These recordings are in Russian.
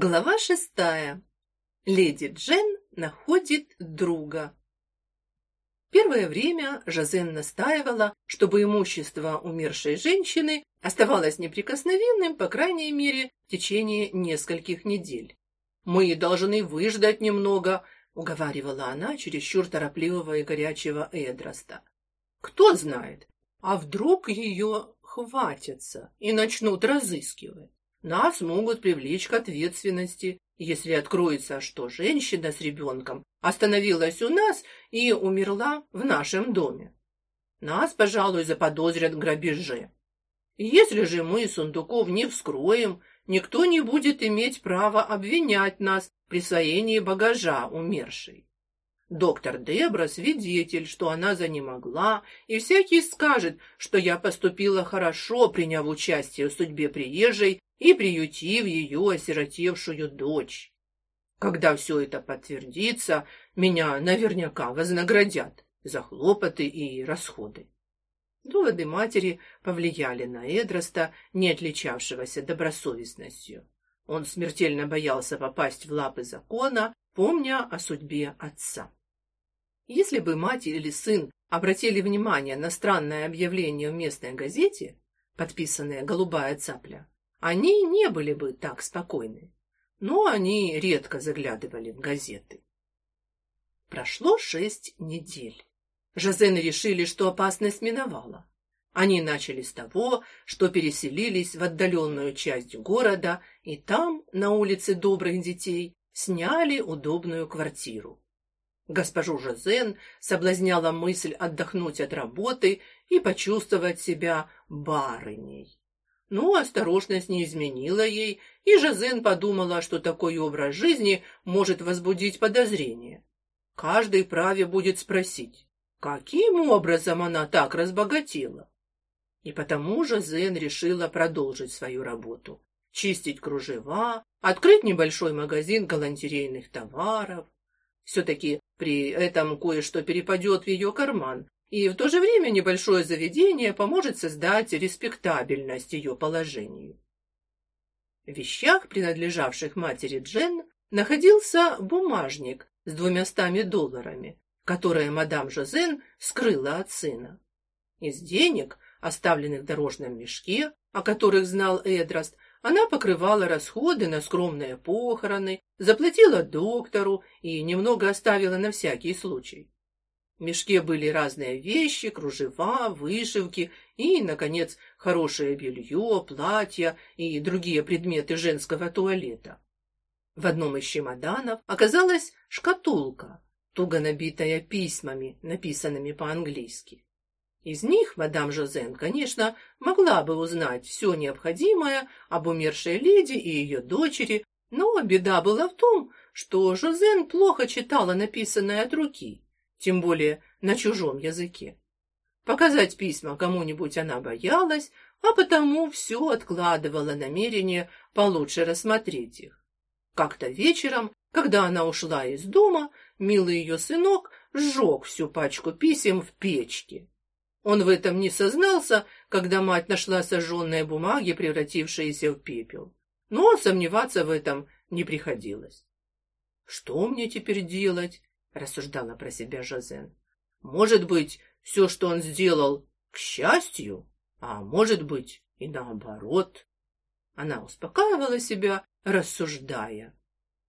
Глава шестая. Леди Джен находит друга. Первое время Жазен настаивала, чтобы имущество умершей женщины оставалось неприкосновенным, по крайней мере, в течение нескольких недель. «Мы должны выждать немного», — уговаривала она чересчур торопливого и горячего Эдроста. «Кто знает, а вдруг ее хватится и начнут разыскивать?» Нас могут привлечь к ответственности, если откроется, что женщина с ребенком остановилась у нас и умерла в нашем доме. Нас, пожалуй, заподозрят в грабеже. Если же мы сундуков не вскроем, никто не будет иметь права обвинять нас в присвоении багажа умершей. Доктор Дебра свидетель, что она занемогла, и всякий скажет, что я поступила хорошо, приняв участие в судьбе приезжей и приютив ее осиротевшую дочь. Когда все это подтвердится, меня наверняка вознаградят за хлопоты и расходы. Доводы матери повлияли на Эдроста, не отличавшегося добросовестностью. Он смертельно боялся попасть в лапы закона, помня о судьбе отца. Если бы мать или сын обратили внимание на странное объявление в местной газете, подписанное «Голубая цапля», они не были бы так спокойны. Но они редко заглядывали в газеты. Прошло шесть недель. Жазены решили, что опасность миновала. Они начали с того, что переселились в отдаленную часть города и там, на улице Добрых детей, сняли удобную квартиру. Госпожу Жазен соблазняла мысль отдохнуть от работы и почувствовать себя барыней. Но осторожность не изменила ей, и Жазен подумала, что такой образ жизни может возбудить подозрение. Каждый праве будет спросить, каким образом она так разбогатела. И потому Жазен решила продолжить свою работу. Чистить кружева, открыть небольшой магазин галантерейных товаров. Все-таки при этом кое-что перепадет в ее карман, и в то же время небольшое заведение поможет создать респектабельность ее положению. В вещах, принадлежавших матери Джен, находился бумажник с двумястами долларами, которые мадам Жозен скрыла от сына. Из денег, оставленных в дорожном мешке, о которых знал Эдраст, она покрывала расходы на скромные похороны, заплатила доктору и немного оставила на всякий случай. В мешке были разные вещи, кружева, вышивки и, наконец, хорошее белье, платья и другие предметы женского туалета. В одном из чемоданов оказалась шкатулка, туго набитая письмами, написанными по-английски. Из них мадам Жозен, конечно, могла бы узнать все необходимое об умершей леди и ее дочери, но беда была в том, что Жозен плохо читала написанное от руки тем более на чужом языке. Показать письма кому-нибудь она боялась, а потому все откладывала намерение получше рассмотреть их. Как-то вечером, когда она ушла из дома, милый ее сынок сжег всю пачку писем в печке. Он в этом не сознался, когда мать нашла сожженные бумаги, превратившиеся в пепел. Но сомневаться в этом не приходилось. Что мне теперь делать? рассуждала про себя Жозен. Может быть, все, что он сделал, к счастью, а может быть и наоборот. Она успокаивала себя, рассуждая: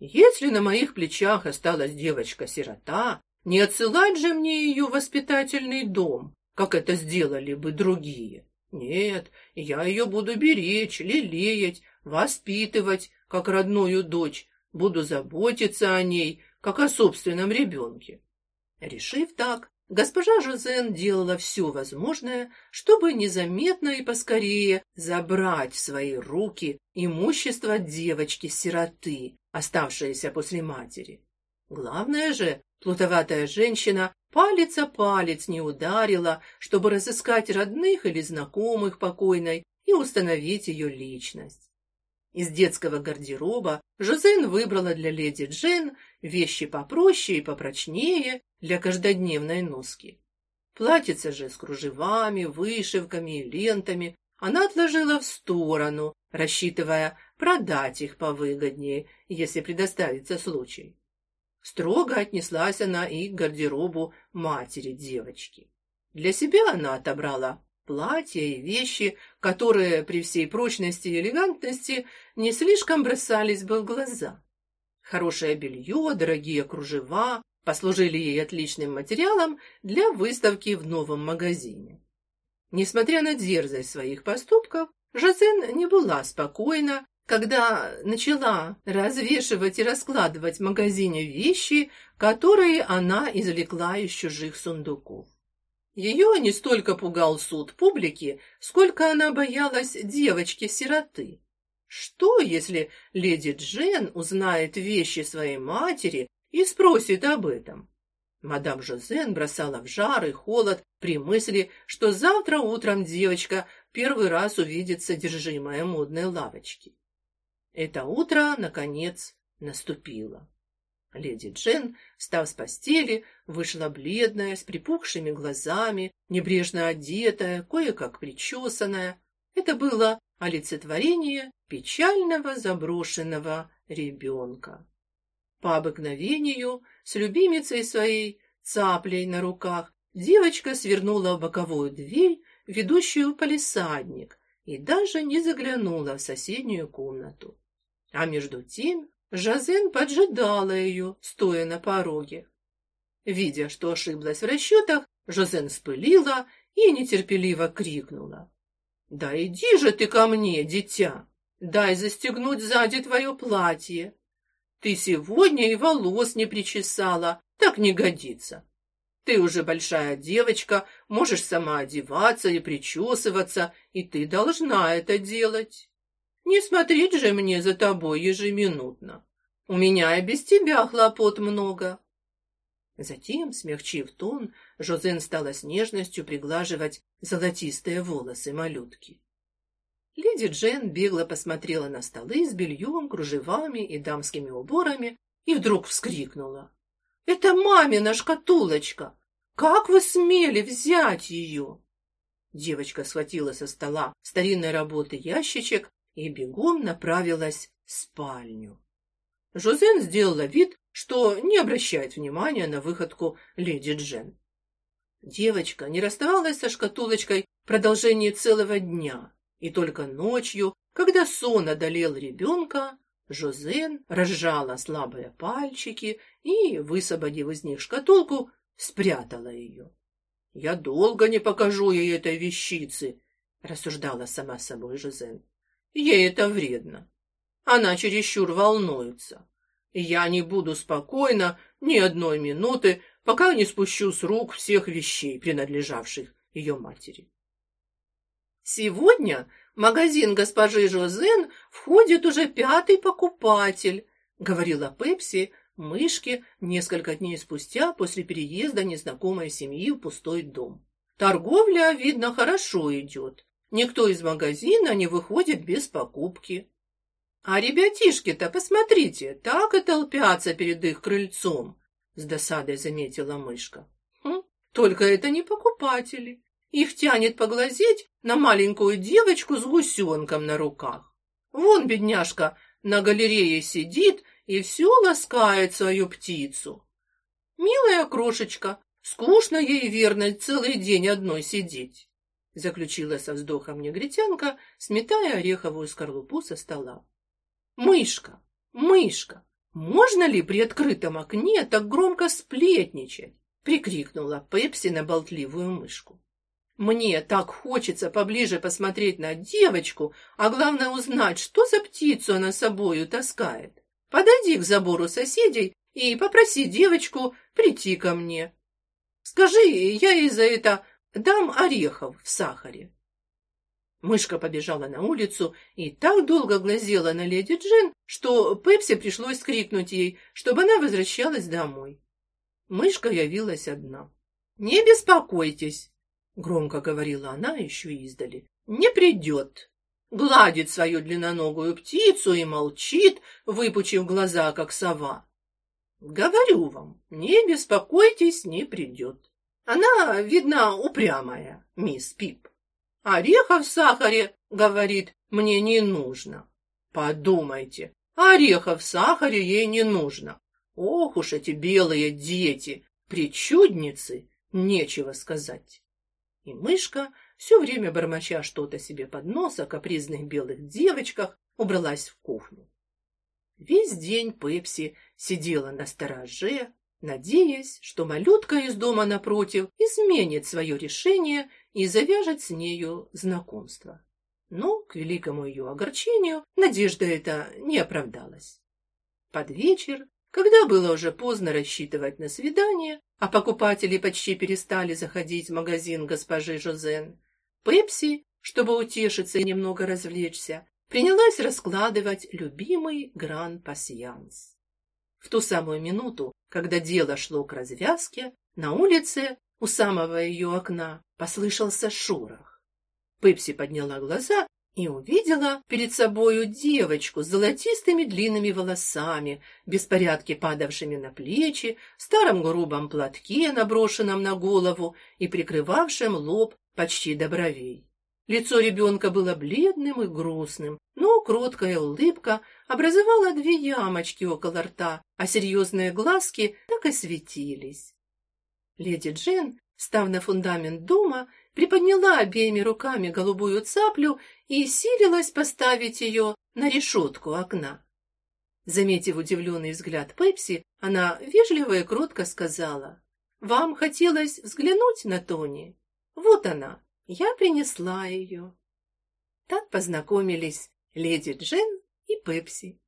если на моих плечах осталась девочка-сирота, не отсылать же мне ее в воспитательный дом, как это сделали бы другие. Нет, я ее буду беречь, лелеять, воспитывать, как родную дочь, буду заботиться о ней, как о собственном ребенке. Решив так, госпожа Жозен делала все возможное, чтобы незаметно и поскорее забрать в свои руки имущество девочки-сироты, оставшееся после матери. Главное же, плутоватая женщина палец о палец не ударила, чтобы разыскать родных или знакомых покойной и установить ее личность. Из детского гардероба Жозен выбрала для леди Джен вещи попроще и попрочнее для каждодневной носки. Платьице же с кружевами, вышивками и лентами она отложила в сторону, рассчитывая продать их повыгоднее, если предоставится случай. Строго отнеслась она и к гардеробу матери девочки. Для себя она отобрала платья и вещи, которые при всей прочности и элегантности не слишком бросались бы в глаза. Хорошее белье, дорогие кружева послужили ей отличным материалом для выставки в новом магазине. Несмотря на дерзость своих поступков, Жозен не была спокойна, когда начала развешивать и раскладывать в магазине вещи, которые она извлекла из чужих сундуков. Ее не столько пугал суд публики, сколько она боялась девочки-сироты. Что, если леди Джен узнает вещи своей матери и спросит об этом? Мадам Жозен бросала в жар и холод при мысли, что завтра утром девочка первый раз увидит содержимое модной лавочки. Это утро, наконец, наступило. Леди Джен, встав с постели, вышла бледная, с припухшими глазами, небрежно одетая, кое-как причесанная. Это было олицетворение печального заброшенного ребенка. По обыкновению, с любимицей своей, цаплей на руках, девочка свернула в боковую дверь, ведущую в палисадник, и даже не заглянула в соседнюю комнату. А между тем Жазен поджидала ее, стоя на пороге. Видя, что ошиблась в расчетах, Жазен спылила и нетерпеливо крикнула. «Да иди же ты ко мне, дитя! Дай застегнуть сзади твое платье. Ты сегодня и волос не причесала, так не годится. Ты уже большая девочка, можешь сама одеваться и причесываться, и ты должна это делать». Не смотреть же мне за тобой ежеминутно. У меня и без тебя хлопот много. Затем, смягчив тон, Жозен стала с нежностью приглаживать золотистые волосы малютки. Леди Джен бегло посмотрела на столы с бельем, кружевами и дамскими уборами и вдруг вскрикнула. «Это мамина шкатулочка! Как вы смели взять ее?» Девочка схватила со стола старинной работы ящичек и бегом направилась в спальню. Жозен сделала вид, что не обращает внимания на выходку леди Джен. Девочка не расставалась со шкатулочкой в продолжении целого дня, и только ночью, когда сон одолел ребенка, Жозен разжала слабые пальчики и, высвободив из них шкатулку, спрятала ее. «Я долго не покажу ей этой вещицы», — рассуждала сама собой Жозен. Ей это вредно. Она чересчур волнуется. Я не буду спокойна ни одной минуты, пока не спущу с рук всех вещей, принадлежавших ее матери. Сегодня в магазин госпожи Жозен входит уже пятый покупатель, говорила Пепси мышке несколько дней спустя после переезда незнакомой семьи в пустой дом. Торговля, видно, хорошо идет. Никто из магазина не выходит без покупки. А ребятишки-то, посмотрите, так и толпятся перед их крыльцом, с досадой заметила мышка. Хм, только это не покупатели. Их тянет поглазеть на маленькую девочку с гусенком на руках. Вон бедняжка на галерее сидит и все ласкает свою птицу. Милая крошечка, скучно ей верно целый день одной сидеть заключила со вздохом негритянка, сметая ореховую скорлупу со стола. Мышка, мышка, можно ли при открытом окне так громко сплетничать? прикрикнула Пепси на болтливую мышку. Мне так хочется поближе посмотреть на девочку, а главное узнать, что за птицу она собою таскает. Подойди к забору соседей и попроси девочку прийти ко мне. Скажи, я ей за это Дам орехов в сахаре. Мышка побежала на улицу и так долго глазела на леди Джин, что Пепси пришлось крикнуть ей, чтобы она возвращалась домой. Мышка явилась одна. «Не беспокойтесь», — громко говорила она еще издали, — «не придет». Гладит свою длинноногую птицу и молчит, выпучив глаза, как сова. «Говорю вам, не беспокойтесь, не придет». Она, видно, упрямая, мисс Пип. Орехов в сахаре, говорит, мне не нужно. Подумайте, орехов в сахаре ей не нужно. Ох уж эти белые дети, причудницы, нечего сказать. И мышка, все время бормоча что-то себе под нос о капризных белых девочках, убралась в кухню. Весь день Пепси сидела на стороже, надеясь, что малютка из дома напротив изменит свое решение и завяжет с нею знакомство. Но, к великому ее огорчению, надежда эта не оправдалась. Под вечер, когда было уже поздно рассчитывать на свидание, а покупатели почти перестали заходить в магазин госпожи Жозен, Пепси, чтобы утешиться и немного развлечься, принялась раскладывать любимый гран-пасьянс. Ту самую минуту, когда дело шло к развязке, на улице у самого ее окна послышался шорох. Пепси подняла глаза и увидела перед собою девочку с золотистыми длинными волосами, беспорядки падавшими на плечи, старом грубом платке, наброшенном на голову и прикрывавшем лоб почти до бровей. Лицо ребенка было бледным и грустным, но кроткая улыбка образовала две ямочки около рта, а серьезные глазки так и светились. Леди Джен, став на фундамент дома, приподняла обеими руками голубую цаплю и силилась поставить ее на решетку окна. Заметив удивленный взгляд Пепси, она вежливо и кротко сказала: "Вам хотелось взглянуть на Тони? Вот она, я принесла ее». Так познакомились леди Джен и Пепси.